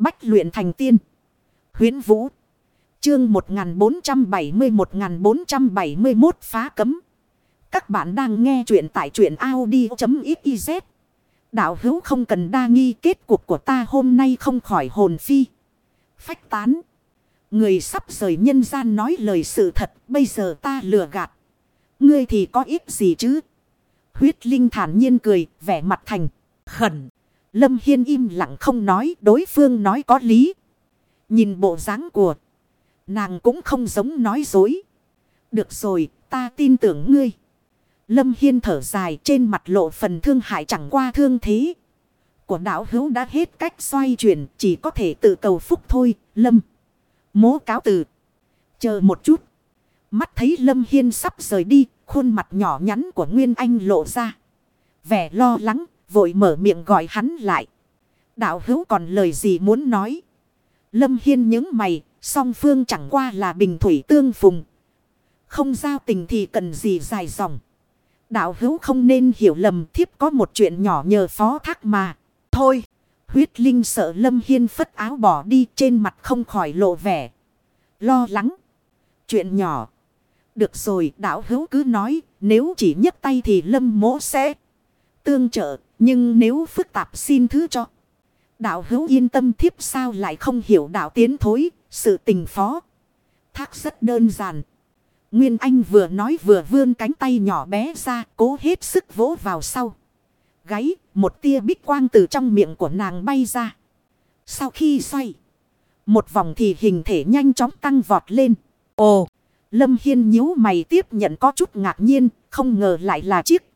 Bách luyện thành tiên. Huyến Vũ. Chương 1470-1471 phá cấm. Các bạn đang nghe truyện tại truyện Audi.xyz. Đạo hữu không cần đa nghi kết cuộc của ta hôm nay không khỏi hồn phi. Phách tán. Người sắp rời nhân gian nói lời sự thật. Bây giờ ta lừa gạt. Ngươi thì có ít gì chứ? Huyết Linh thản nhiên cười, vẻ mặt thành, khẩn. Lâm Hiên im lặng không nói, đối phương nói có lý. Nhìn bộ dáng của nàng cũng không giống nói dối. Được rồi, ta tin tưởng ngươi. Lâm Hiên thở dài trên mặt lộ phần thương hại chẳng qua thương thế. Của đạo hữu đã hết cách xoay chuyển, chỉ có thể tự cầu phúc thôi, Lâm. Mố cáo từ. Chờ một chút. Mắt thấy Lâm Hiên sắp rời đi, khuôn mặt nhỏ nhắn của Nguyên Anh lộ ra. Vẻ lo lắng, vội mở miệng gọi hắn lại. Đạo hữu còn lời gì muốn nói? Lâm Hiên những mày, song phương chẳng qua là bình thủy tương phùng. Không giao tình thì cần gì dài dòng. Đạo hữu không nên hiểu lầm thiếp có một chuyện nhỏ nhờ phó thác mà. Thôi, huyết linh sợ Lâm Hiên phất áo bỏ đi trên mặt không khỏi lộ vẻ. Lo lắng. Chuyện nhỏ. Được rồi đạo hữu cứ nói nếu chỉ nhấc tay thì Lâm mỗ sẽ tương trợ. Nhưng nếu phức tạp xin thứ cho. Đạo hữu yên tâm thiếp sao lại không hiểu đạo tiến thối. Sự tình phó. Thác rất đơn giản. Nguyên Anh vừa nói vừa vươn cánh tay nhỏ bé ra, cố hết sức vỗ vào sau. Gáy, một tia bích quang từ trong miệng của nàng bay ra. Sau khi xoay, một vòng thì hình thể nhanh chóng tăng vọt lên. Ồ, Lâm Hiên nhíu mày tiếp nhận có chút ngạc nhiên, không ngờ lại là chiếc.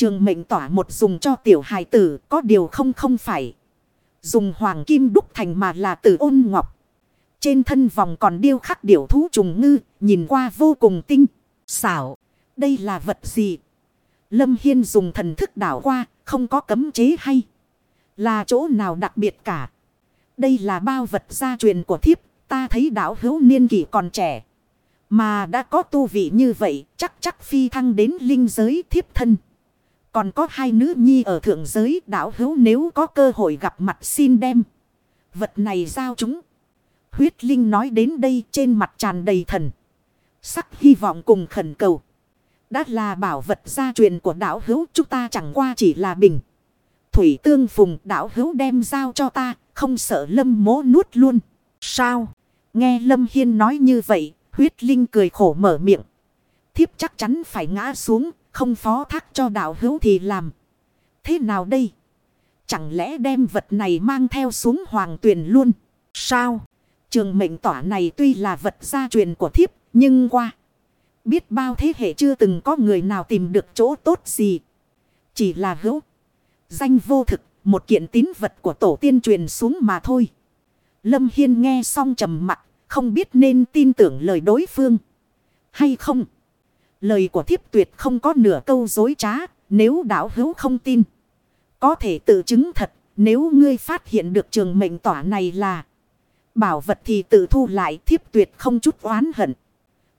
Trường mệnh tỏa một dùng cho tiểu hài tử, có điều không không phải. Dùng hoàng kim đúc thành mà là tử ôn ngọc. Trên thân vòng còn điêu khắc điểu thú trùng ngư, nhìn qua vô cùng tinh, xảo. Đây là vật gì? Lâm Hiên dùng thần thức đảo qua, không có cấm chế hay. Là chỗ nào đặc biệt cả. Đây là bao vật gia truyền của thiếp, ta thấy đảo hữu niên kỷ còn trẻ. Mà đã có tu vị như vậy, chắc chắc phi thăng đến linh giới thiếp thân. Còn có hai nữ nhi ở thượng giới đảo hữu nếu có cơ hội gặp mặt xin đem. Vật này giao chúng. Huyết Linh nói đến đây trên mặt tràn đầy thần. Sắc hy vọng cùng khẩn cầu. Đã là bảo vật gia truyền của đảo hữu chúng ta chẳng qua chỉ là bình. Thủy tương phùng đảo hữu đem giao cho ta, không sợ lâm mố nuốt luôn. Sao? Nghe lâm hiên nói như vậy, huyết linh cười khổ mở miệng. Thiếp chắc chắn phải ngã xuống, không phó thác cho đạo hữu thì làm. Thế nào đây? Chẳng lẽ đem vật này mang theo xuống hoàng tuyền luôn? Sao? Trường mệnh tỏa này tuy là vật gia truyền của thiếp, nhưng qua. Biết bao thế hệ chưa từng có người nào tìm được chỗ tốt gì. Chỉ là hữu. Danh vô thực, một kiện tín vật của tổ tiên truyền xuống mà thôi. Lâm Hiên nghe xong trầm mặt, không biết nên tin tưởng lời đối phương. Hay không? Lời của thiếp tuyệt không có nửa câu dối trá, nếu đảo hữu không tin. Có thể tự chứng thật, nếu ngươi phát hiện được trường mệnh tỏa này là Bảo vật thì tự thu lại thiếp tuyệt không chút oán hận.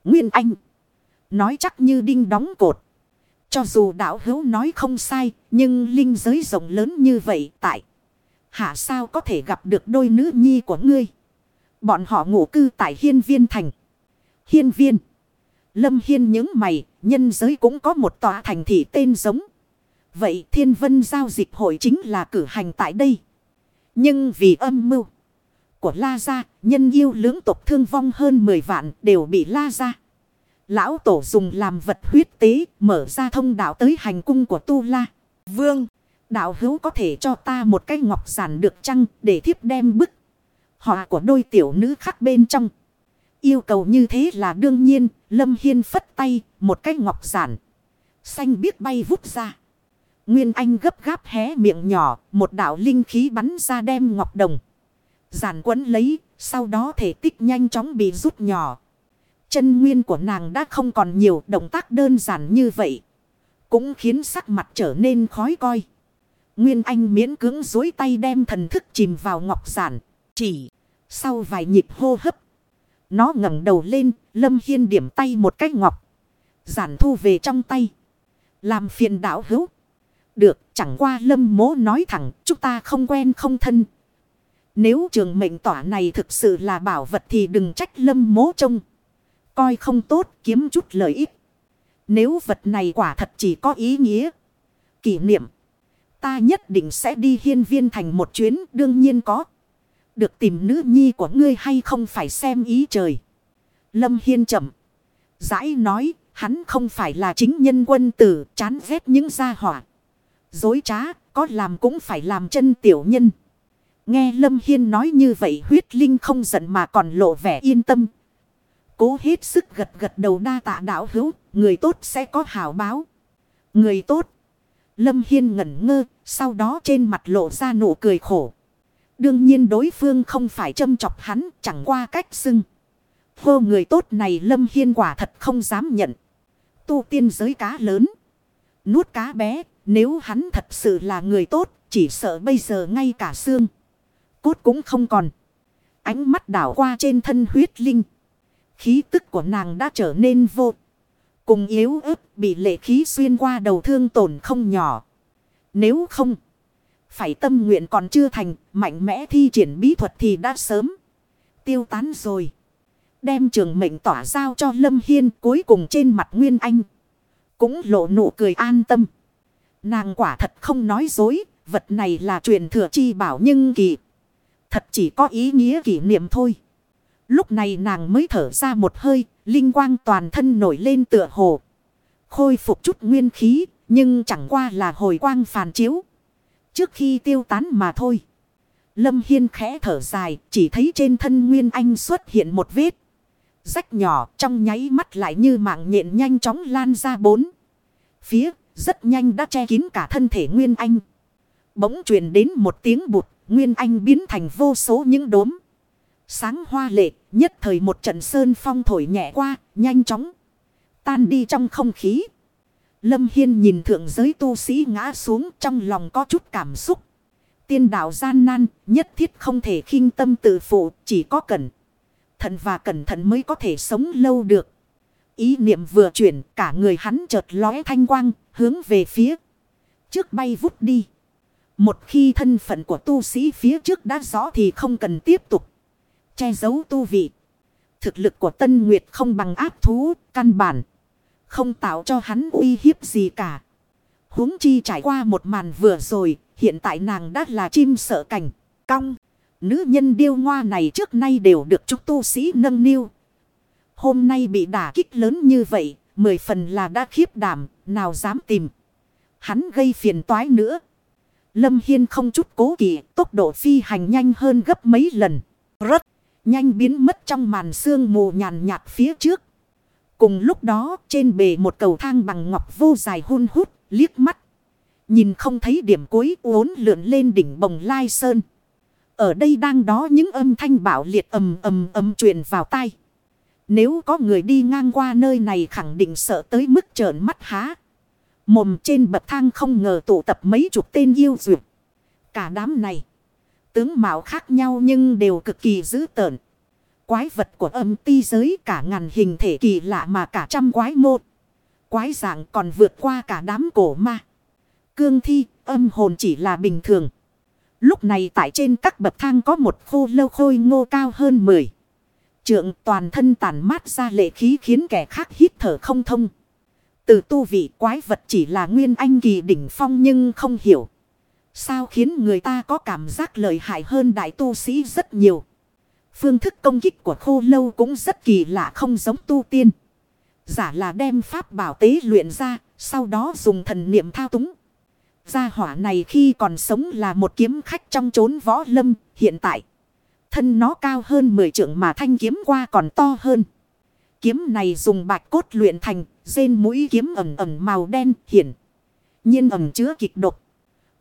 Nguyên Anh. Nói chắc như đinh đóng cột. Cho dù đạo hữu nói không sai. Nhưng linh giới rộng lớn như vậy tại. Hạ sao có thể gặp được đôi nữ nhi của ngươi. Bọn họ ngủ cư tại hiên viên thành. Hiên viên. Lâm hiên những mày. Nhân giới cũng có một tòa thành thị tên giống. Vậy thiên vân giao dịch hội chính là cử hành tại đây. Nhưng vì âm mưu của La Gia, nhân yêu lưỡng tộc thương vong hơn 10 vạn đều bị La Gia. Lão Tổ dùng làm vật huyết tế, mở ra thông đạo tới hành cung của Tu La. Vương, đạo hữu có thể cho ta một cái ngọc giản được chăng để thiếp đem bức. Họa của đôi tiểu nữ khắc bên trong. Yêu cầu như thế là đương nhiên, Lâm Hiên phất tay, một cái ngọc giản. Xanh biết bay vút ra. Nguyên Anh gấp gáp hé miệng nhỏ, một đạo linh khí bắn ra đem ngọc đồng. Giản quấn lấy, sau đó thể tích nhanh chóng bị rút nhỏ. Chân nguyên của nàng đã không còn nhiều động tác đơn giản như vậy. Cũng khiến sắc mặt trở nên khói coi. Nguyên Anh miễn cưỡng dối tay đem thần thức chìm vào ngọc giản. Chỉ sau vài nhịp hô hấp. Nó ngẩng đầu lên, Lâm Hiên điểm tay một cái ngọc. Giản thu về trong tay. Làm phiền đảo hữu. Được, chẳng qua Lâm mố nói thẳng, chúng ta không quen không thân. Nếu trường mệnh tỏa này thực sự là bảo vật thì đừng trách lâm mố trông. Coi không tốt kiếm chút lợi ích. Nếu vật này quả thật chỉ có ý nghĩa. Kỷ niệm. Ta nhất định sẽ đi hiên viên thành một chuyến đương nhiên có. Được tìm nữ nhi của ngươi hay không phải xem ý trời. Lâm Hiên chậm. Giải nói hắn không phải là chính nhân quân tử chán ghét những gia hỏa. Dối trá có làm cũng phải làm chân tiểu nhân. Nghe Lâm Hiên nói như vậy huyết linh không giận mà còn lộ vẻ yên tâm. Cố hết sức gật gật đầu đa tạ đạo hữu, người tốt sẽ có hảo báo. Người tốt. Lâm Hiên ngẩn ngơ, sau đó trên mặt lộ ra nụ cười khổ. Đương nhiên đối phương không phải châm chọc hắn, chẳng qua cách xưng. Hô người tốt này Lâm Hiên quả thật không dám nhận. Tu tiên giới cá lớn. Nuốt cá bé, nếu hắn thật sự là người tốt, chỉ sợ bây giờ ngay cả xương. Cốt cũng không còn. Ánh mắt đảo qua trên thân huyết linh. Khí tức của nàng đã trở nên vô. Cùng yếu ớt bị lệ khí xuyên qua đầu thương tổn không nhỏ. Nếu không. Phải tâm nguyện còn chưa thành. Mạnh mẽ thi triển bí thuật thì đã sớm. Tiêu tán rồi. Đem trường mệnh tỏa giao cho Lâm Hiên cuối cùng trên mặt Nguyên Anh. Cũng lộ nụ cười an tâm. Nàng quả thật không nói dối. Vật này là truyền thừa chi bảo nhưng kỳ. Thật chỉ có ý nghĩa kỷ niệm thôi. Lúc này nàng mới thở ra một hơi. Linh quang toàn thân nổi lên tựa hồ. Khôi phục chút nguyên khí. Nhưng chẳng qua là hồi quang phản chiếu. Trước khi tiêu tán mà thôi. Lâm Hiên khẽ thở dài. Chỉ thấy trên thân Nguyên Anh xuất hiện một vết. Rách nhỏ, trong nháy mắt lại như mạng nhện nhanh chóng lan ra bốn. Phía, rất nhanh đã che kín cả thân thể Nguyên Anh. Bỗng truyền đến một tiếng bụt. Nguyên Anh biến thành vô số những đốm. Sáng hoa lệ, nhất thời một trận sơn phong thổi nhẹ qua, nhanh chóng. Tan đi trong không khí. Lâm Hiên nhìn thượng giới tu sĩ ngã xuống trong lòng có chút cảm xúc. Tiên đạo gian nan nhất thiết không thể khinh tâm tự phụ chỉ có cẩn thận và cẩn thận mới có thể sống lâu được. Ý niệm vừa chuyển cả người hắn chợt lóe thanh quang hướng về phía trước bay vút đi. Một khi thân phận của tu sĩ phía trước đã rõ thì không cần tiếp tục che giấu tu vị. Thực lực của Tân Nguyệt không bằng áp thú, căn bản. Không tạo cho hắn uy hiếp gì cả. huống chi trải qua một màn vừa rồi, hiện tại nàng đã là chim sợ cảnh, cong. Nữ nhân điêu ngoa này trước nay đều được chúng tu sĩ nâng niu. Hôm nay bị đả kích lớn như vậy, mười phần là đã khiếp đảm, nào dám tìm. Hắn gây phiền toái nữa. Lâm Hiên không chút cố kỵ, tốc độ phi hành nhanh hơn gấp mấy lần. Rất nhanh biến mất trong màn sương mù nhàn nhạt phía trước. Cùng lúc đó, trên bề một cầu thang bằng ngọc vô dài hun hút, liếc mắt. Nhìn không thấy điểm cuối uốn lượn lên đỉnh bồng lai sơn. Ở đây đang đó những âm thanh bạo liệt ầm ầm ầm truyền vào tai. Nếu có người đi ngang qua nơi này khẳng định sợ tới mức trợn mắt há. Mồm trên bậc thang không ngờ tụ tập mấy chục tên yêu duyệt. Cả đám này. Tướng mạo khác nhau nhưng đều cực kỳ dữ tợn. Quái vật của âm ti giới cả ngàn hình thể kỳ lạ mà cả trăm quái một. Quái dạng còn vượt qua cả đám cổ ma. Cương thi, âm hồn chỉ là bình thường. Lúc này tại trên các bậc thang có một khô lâu khôi ngô cao hơn 10. Trượng toàn thân tàn mát ra lệ khí khiến kẻ khác hít thở không thông. Từ tu vị quái vật chỉ là nguyên anh kỳ đỉnh phong nhưng không hiểu. Sao khiến người ta có cảm giác lợi hại hơn đại tu sĩ rất nhiều. Phương thức công kích của khô lâu cũng rất kỳ lạ không giống tu tiên. Giả là đem pháp bảo tế luyện ra, sau đó dùng thần niệm thao túng. Gia hỏa này khi còn sống là một kiếm khách trong chốn võ lâm, hiện tại. Thân nó cao hơn 10 trượng mà thanh kiếm qua còn to hơn. Kiếm này dùng bạch cốt luyện thành, rên mũi kiếm ẩm ẩm màu đen hiển. nhiên ẩm chứa kịch độc.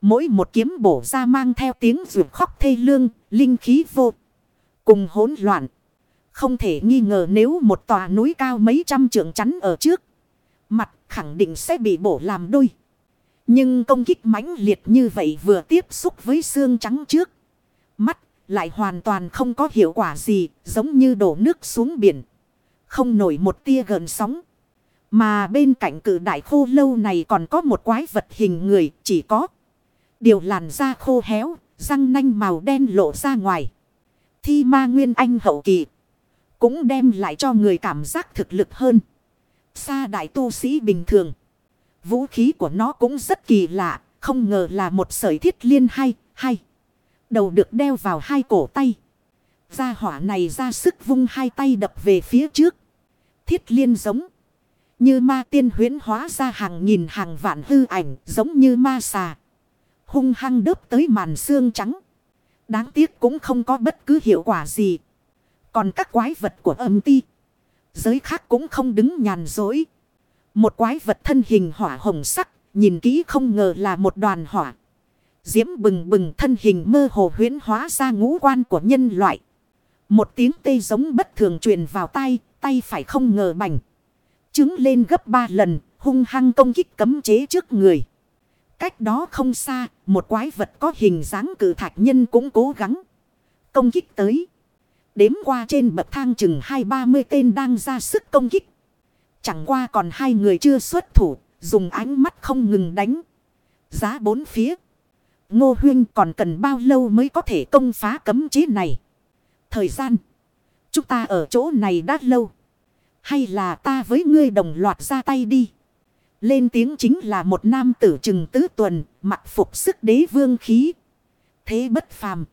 Mỗi một kiếm bổ ra mang theo tiếng rượu khóc thê lương, linh khí vô. Cùng hỗn loạn. Không thể nghi ngờ nếu một tòa núi cao mấy trăm trượng chắn ở trước. Mặt khẳng định sẽ bị bổ làm đôi. Nhưng công kích mãnh liệt như vậy vừa tiếp xúc với xương trắng trước. Mắt lại hoàn toàn không có hiệu quả gì giống như đổ nước xuống biển. Không nổi một tia gần sóng. Mà bên cạnh cử đại khô lâu này còn có một quái vật hình người chỉ có. Điều làn da khô héo, răng nanh màu đen lộ ra ngoài. Thi ma nguyên anh hậu kỳ. Cũng đem lại cho người cảm giác thực lực hơn. Xa đại tu sĩ bình thường. Vũ khí của nó cũng rất kỳ lạ. Không ngờ là một sợi thiết liên hay, hay. Đầu được đeo vào hai cổ tay. Gia hỏa này ra sức vung hai tay đập về phía trước. Thiết liên giống. Như ma tiên huyến hóa ra hàng nghìn hàng vạn hư ảnh giống như ma xà. Hung hăng đớp tới màn xương trắng. Đáng tiếc cũng không có bất cứ hiệu quả gì. Còn các quái vật của âm ti. Giới khác cũng không đứng nhàn dối. Một quái vật thân hình hỏa hồng sắc. Nhìn kỹ không ngờ là một đoàn hỏa. Diễm bừng bừng thân hình mơ hồ huyến hóa ra ngũ quan của nhân loại. Một tiếng tê giống bất thường truyền vào tay. Tay phải không ngờ bành. Trứng lên gấp ba lần. Hung hăng công kích cấm chế trước người. Cách đó không xa, một quái vật có hình dáng cử thạch nhân cũng cố gắng công kích tới. Đếm qua trên bậc thang chừng hai ba mươi tên đang ra sức công kích. Chẳng qua còn hai người chưa xuất thủ, dùng ánh mắt không ngừng đánh. Giá bốn phía. Ngô Huyên còn cần bao lâu mới có thể công phá cấm chế này? Thời gian. Chúng ta ở chỗ này đã lâu. Hay là ta với ngươi đồng loạt ra tay đi? Lên tiếng chính là một nam tử trừng tứ tuần, mặc phục sức đế vương khí. Thế bất phàm.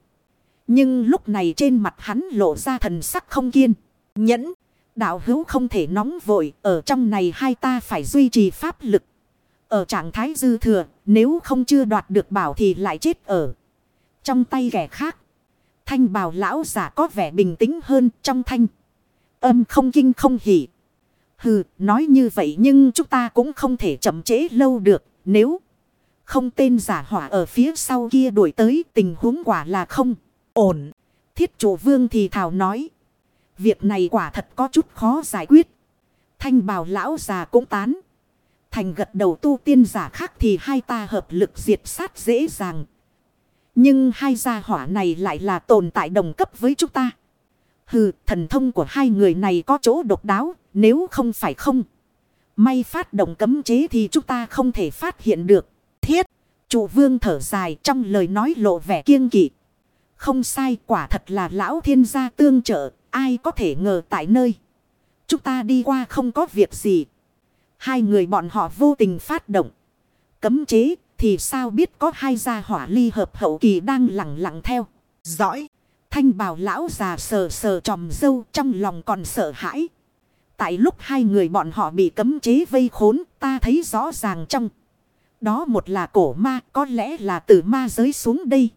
Nhưng lúc này trên mặt hắn lộ ra thần sắc không kiên. Nhẫn, đạo hữu không thể nóng vội, ở trong này hai ta phải duy trì pháp lực. Ở trạng thái dư thừa, nếu không chưa đoạt được bảo thì lại chết ở trong tay kẻ khác. Thanh bào lão giả có vẻ bình tĩnh hơn trong thanh. Âm không kinh không hỉ. Hừ, nói như vậy nhưng chúng ta cũng không thể chậm chế lâu được. Nếu không tên giả hỏa ở phía sau kia đuổi tới tình huống quả là không ổn. Thiết chủ vương thì thảo nói. Việc này quả thật có chút khó giải quyết. Thanh bào lão già cũng tán. Thành gật đầu tu tiên giả khác thì hai ta hợp lực diệt sát dễ dàng. Nhưng hai gia hỏa này lại là tồn tại đồng cấp với chúng ta. Hừ, thần thông của hai người này có chỗ độc đáo, nếu không phải không. May phát động cấm chế thì chúng ta không thể phát hiện được. Thiết, chủ vương thở dài trong lời nói lộ vẻ kiêng kỵ. Không sai quả thật là lão thiên gia tương trợ, ai có thể ngờ tại nơi. Chúng ta đi qua không có việc gì. Hai người bọn họ vô tình phát động. Cấm chế thì sao biết có hai gia hỏa ly hợp hậu kỳ đang lặng lặng theo. Dõi. Thanh bào lão già sờ sờ tròm dâu trong lòng còn sợ hãi. Tại lúc hai người bọn họ bị cấm chế vây khốn ta thấy rõ ràng trong. Đó một là cổ ma có lẽ là từ ma giới xuống đây.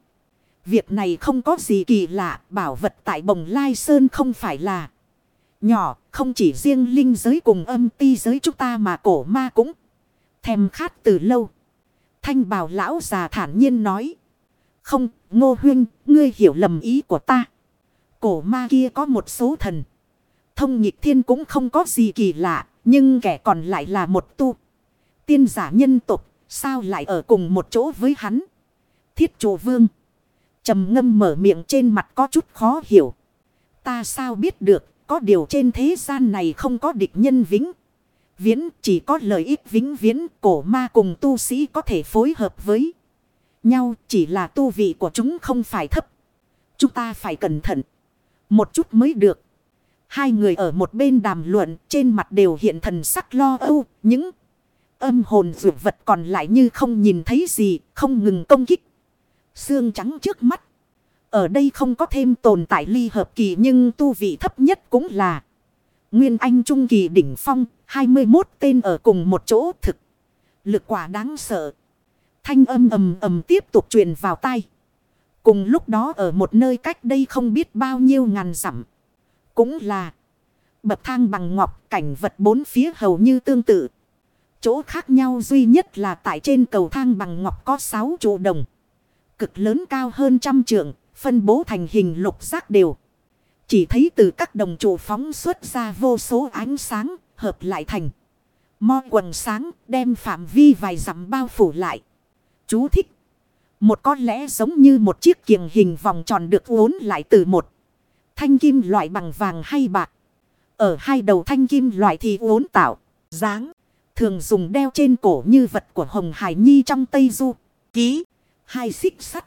Việc này không có gì kỳ lạ bảo vật tại bồng lai sơn không phải là nhỏ. Không chỉ riêng linh giới cùng âm ti giới chúng ta mà cổ ma cũng thèm khát từ lâu. Thanh bảo lão già thản nhiên nói. Không, ngô huyên, ngươi hiểu lầm ý của ta. Cổ ma kia có một số thần. Thông nhịp thiên cũng không có gì kỳ lạ, nhưng kẻ còn lại là một tu. Tiên giả nhân tục, sao lại ở cùng một chỗ với hắn? Thiết chủ vương. trầm ngâm mở miệng trên mặt có chút khó hiểu. Ta sao biết được, có điều trên thế gian này không có địch nhân vĩnh. Viễn chỉ có lợi ích vĩnh viễn cổ ma cùng tu sĩ có thể phối hợp với nhau chỉ là tu vị của chúng không phải thấp. Chúng ta phải cẩn thận. Một chút mới được. Hai người ở một bên đàm luận trên mặt đều hiện thần sắc lo âu. Những âm hồn dược vật còn lại như không nhìn thấy gì, không ngừng công kích. Xương trắng trước mắt. Ở đây không có thêm tồn tại ly hợp kỳ nhưng tu vị thấp nhất cũng là Nguyên Anh Trung Kỳ đỉnh phong, 21 tên ở cùng một chỗ thực. Lực quả đáng sợ. Thanh âm ầm ầm tiếp tục truyền vào tai. Cùng lúc đó ở một nơi cách đây không biết bao nhiêu ngàn dặm. Cũng là bậc thang bằng ngọc cảnh vật bốn phía hầu như tương tự. Chỗ khác nhau duy nhất là tại trên cầu thang bằng ngọc có sáu trụ đồng. Cực lớn cao hơn trăm trượng, phân bố thành hình lục giác đều. Chỉ thấy từ các đồng trụ phóng xuất ra vô số ánh sáng, hợp lại thành. Mo quần sáng, đem phạm vi vài dặm bao phủ lại. Chú thích. Một con lẽ giống như một chiếc kiềng hình vòng tròn được uốn lại từ một thanh kim loại bằng vàng hay bạc. Ở hai đầu thanh kim loại thì uốn tạo, dáng. Thường dùng đeo trên cổ như vật của Hồng Hải Nhi trong Tây Du. Ký. Hai xích sắt.